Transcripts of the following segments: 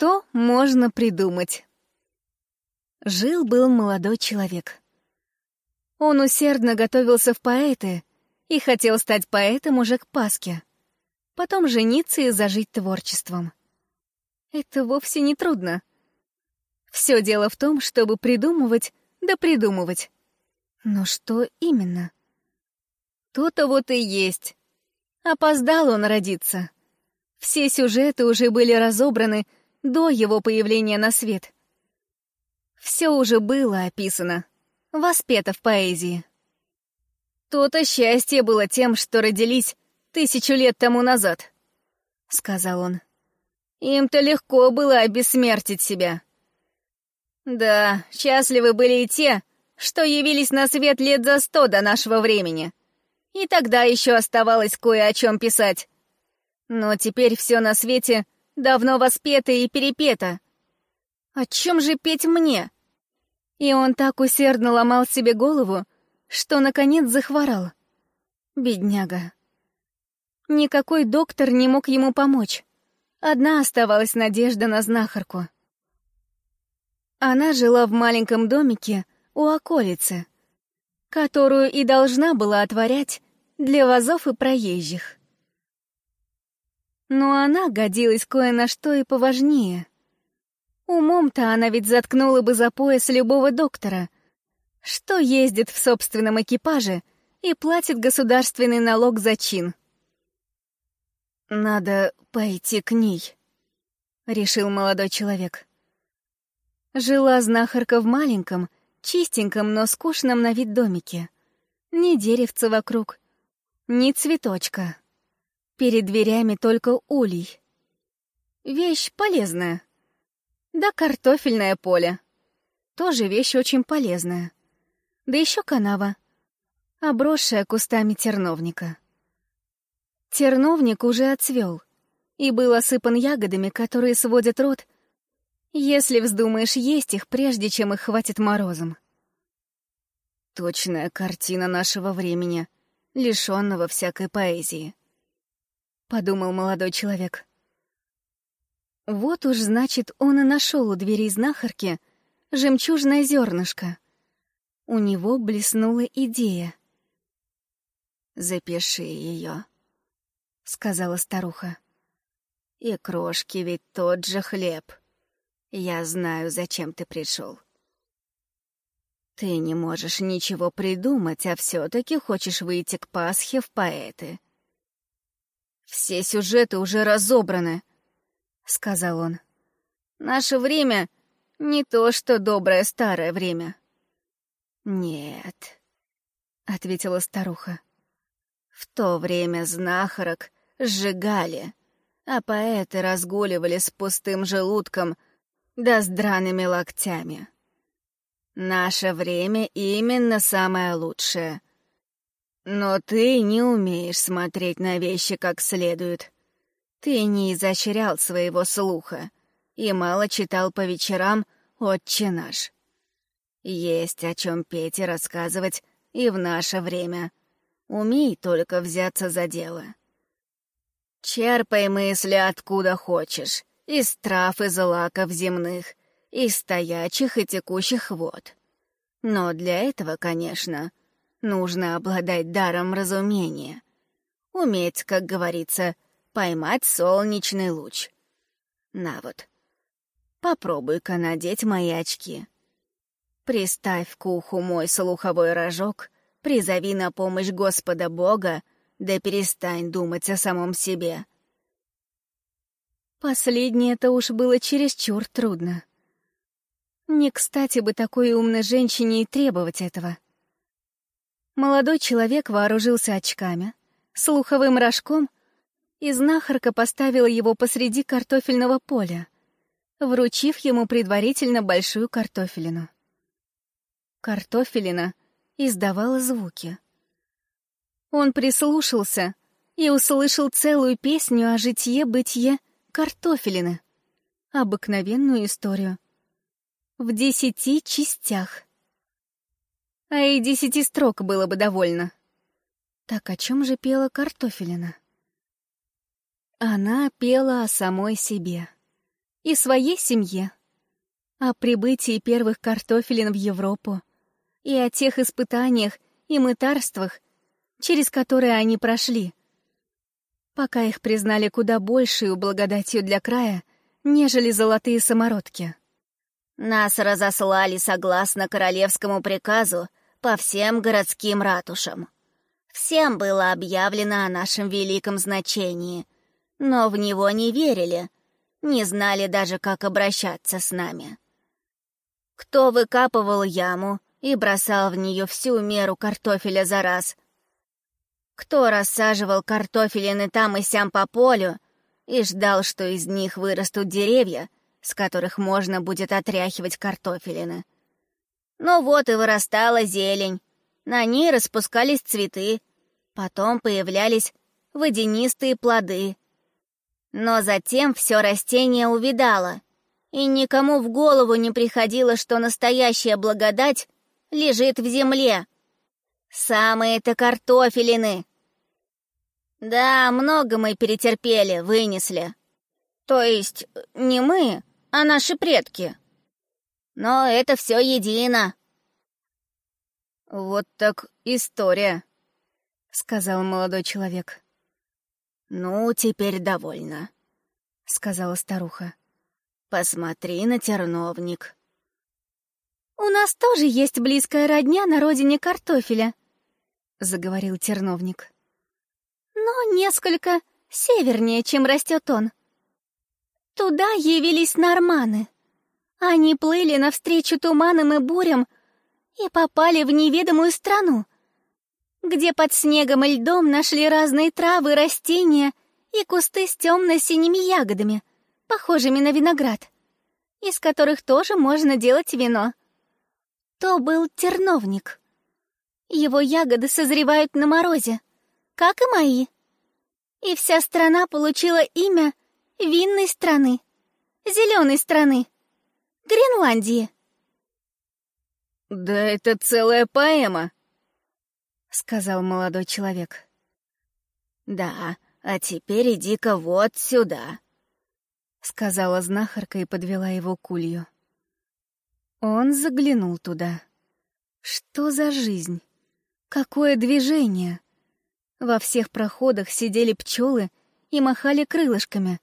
Что можно придумать? Жил-был молодой человек. Он усердно готовился в поэты и хотел стать поэтом уже к Пасхе. Потом жениться и зажить творчеством. Это вовсе не трудно. Все дело в том, чтобы придумывать, да придумывать. Но что именно? То-то вот и есть. Опоздал он родиться. Все сюжеты уже были разобраны до его появления на свет. Все уже было описано, воспето в поэзии. То-то счастье было тем, что родились тысячу лет тому назад, — сказал он. Им-то легко было обессмертить себя. Да, счастливы были и те, что явились на свет лет за сто до нашего времени. И тогда еще оставалось кое о чем писать. Но теперь все на свете давно воспето и перепето. О чем же петь мне? И он так усердно ломал себе голову, что, наконец, захворал. Бедняга. Никакой доктор не мог ему помочь. Одна оставалась надежда на знахарку. Она жила в маленьком домике у околицы, которую и должна была отворять для вазов и проезжих. Но она годилась кое на что и поважнее. Умом-то она ведь заткнула бы за пояс любого доктора, что ездит в собственном экипаже и платит государственный налог за чин. «Надо пойти к ней», — решил молодой человек. Жила знахарка в маленьком, чистеньком, но скучном на вид домике. Ни деревца вокруг, ни цветочка. Перед дверями только улей. Вещь полезная. Да картофельное поле. Тоже вещь очень полезная. Да еще канава, обросшая кустами терновника. Терновник уже отцвел и был осыпан ягодами, которые сводят рот, если вздумаешь есть их, прежде чем их хватит морозом. Точная картина нашего времени — лишенного всякой поэзии. Подумал молодой человек. Вот уж, значит, он и нашел у двери знахарки жемчужное зернышко. У него блеснула идея. «Запиши ее», — сказала старуха. «И крошки ведь тот же хлеб. Я знаю, зачем ты пришел. Ты не можешь ничего придумать, а все-таки хочешь выйти к Пасхе в поэты. Все сюжеты уже разобраны, — сказал он. Наше время не то, что доброе старое время. Нет, — ответила старуха. В то время знахарок сжигали, а поэты разгуливали с пустым желудком да с драными локтями. Наше время именно самое лучшее. Но ты не умеешь смотреть на вещи как следует. Ты не изощрял своего слуха и мало читал по вечерам «Отче наш». Есть о чем петь и рассказывать и в наше время. Умей только взяться за дело. Черпай мысли откуда хочешь, из трав и злаков земных, и стоячих и текущих вод. Но для этого, конечно, нужно обладать даром разумения. Уметь, как говорится, поймать солнечный луч. На вот, попробуй-ка надеть мои очки. Приставь к уху мой слуховой рожок, призови на помощь Господа Бога, да перестань думать о самом себе. Последнее-то уж было чересчур трудно. Не кстати бы такой умной женщине и требовать этого. Молодой человек вооружился очками, слуховым рожком, и знахарка поставила его посреди картофельного поля, вручив ему предварительно большую картофелину. Картофелина издавала звуки. Он прислушался и услышал целую песню о житье-бытие картофелины, обыкновенную историю — в десяти частях. А и десяти строк было бы довольно. Так о чем же пела картофелина? Она пела о самой себе и своей семье, о прибытии первых картофелин в Европу и о тех испытаниях и мытарствах, через которые они прошли, пока их признали куда большей благодатью для края, нежели золотые самородки. Нас разослали согласно королевскому приказу по всем городским ратушам. Всем было объявлено о нашем великом значении, но в него не верили, не знали даже, как обращаться с нами. Кто выкапывал яму и бросал в нее всю меру картофеля за раз, кто рассаживал картофелины там и сям по полю и ждал, что из них вырастут деревья, с которых можно будет отряхивать картофелины. Ну вот и вырастала зелень, на ней распускались цветы, потом появлялись водянистые плоды. Но затем все растение увидало, и никому в голову не приходило, что настоящая благодать лежит в земле. Самые-то картофелины, да, много мы перетерпели, вынесли. То есть не мы, а наши предки. Но это все едино. Вот так история, сказал молодой человек. Ну, теперь довольно, сказала старуха. Посмотри на терновник. У нас тоже есть близкая родня на родине картофеля, заговорил терновник но несколько севернее, чем растет он. Туда явились норманы. Они плыли навстречу туманам и бурям и попали в неведомую страну, где под снегом и льдом нашли разные травы, растения и кусты с темно-синими ягодами, похожими на виноград, из которых тоже можно делать вино. То был терновник. Его ягоды созревают на морозе, как и мои. И вся страна получила имя винной страны, зеленой страны, Гренландии. «Да это целая поэма», — сказал молодой человек. «Да, а теперь иди-ка вот сюда», — сказала знахарка и подвела его к улью. Он заглянул туда. Что за жизнь? Какое движение? Во всех проходах сидели пчелы и махали крылышками,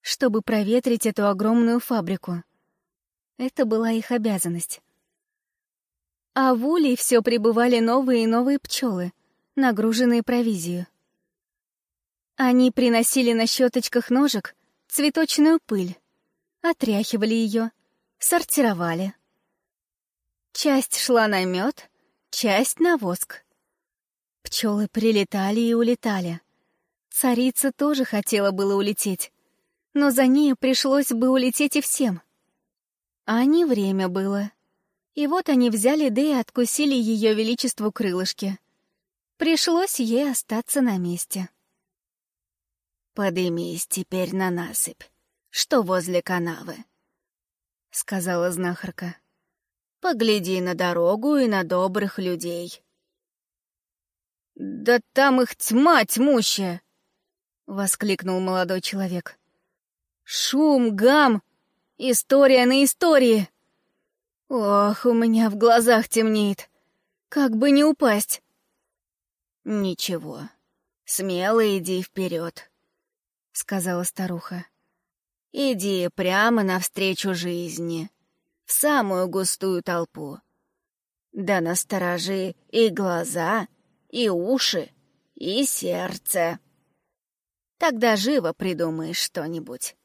чтобы проветрить эту огромную фабрику. Это была их обязанность. А в улей все прибывали новые и новые пчелы, нагруженные провизией. Они приносили на щеточках ножек цветочную пыль, отряхивали ее, сортировали. Часть шла на мед, часть на воск. Пчелы прилетали и улетали. Царица тоже хотела было улететь, но за ней пришлось бы улететь и всем. А не время было. И вот они взяли да и откусили ее величеству крылышки. Пришлось ей остаться на месте. «Подымись теперь на насыпь, что возле канавы», — сказала знахарка. «Погляди на дорогу и на добрых людей». «Да там их тьма тьмущая!» — воскликнул молодой человек. «Шум, гам, история на истории! Ох, у меня в глазах темнеет! Как бы не упасть!» «Ничего, смело иди вперед», — сказала старуха. «Иди прямо навстречу жизни, в самую густую толпу. Да насторожи и глаза, и уши, и сердце. Тогда живо придумаешь что-нибудь.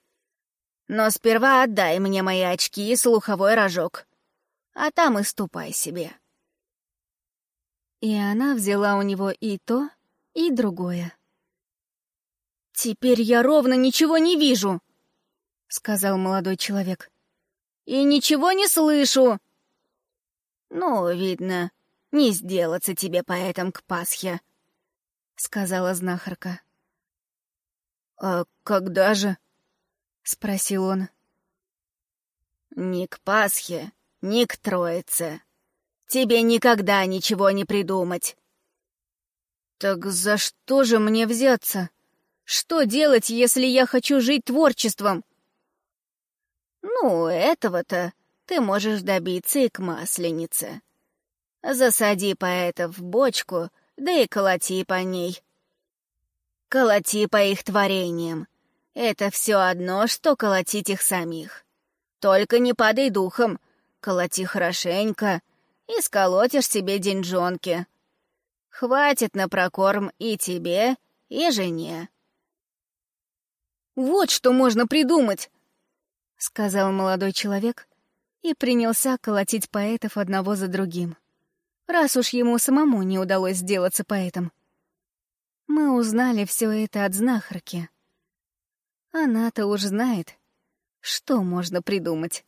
Но сперва отдай мне мои очки и слуховой рожок, а там и ступай себе. И она взяла у него и то, и другое. «Теперь я ровно ничего не вижу», — сказал молодой человек. «И ничего не слышу». «Ну, видно, не сделаться тебе поэтом к Пасхе», — сказала знахарка. «А когда же?» — спросил он. «Ни к Пасхе, ни к Троице. Тебе никогда ничего не придумать. Так за что же мне взяться? Что делать, если я хочу жить творчеством? Ну, этого-то ты можешь добиться и к масленице. Засади поэтов в бочку, да и колоти по ней. Колоти по их творениям. Это все одно, что колотить их самих. Только не падай духом, колоти хорошенько, и сколотишь себе деньжонки. Хватит на прокорм и тебе, и жене. «Вот что можно придумать!» — сказал молодой человек и принялся колотить поэтов одного за другим раз уж ему самому не удалось сделаться поэтом. Мы узнали все это от знахарки. Она-то уж знает, что можно придумать.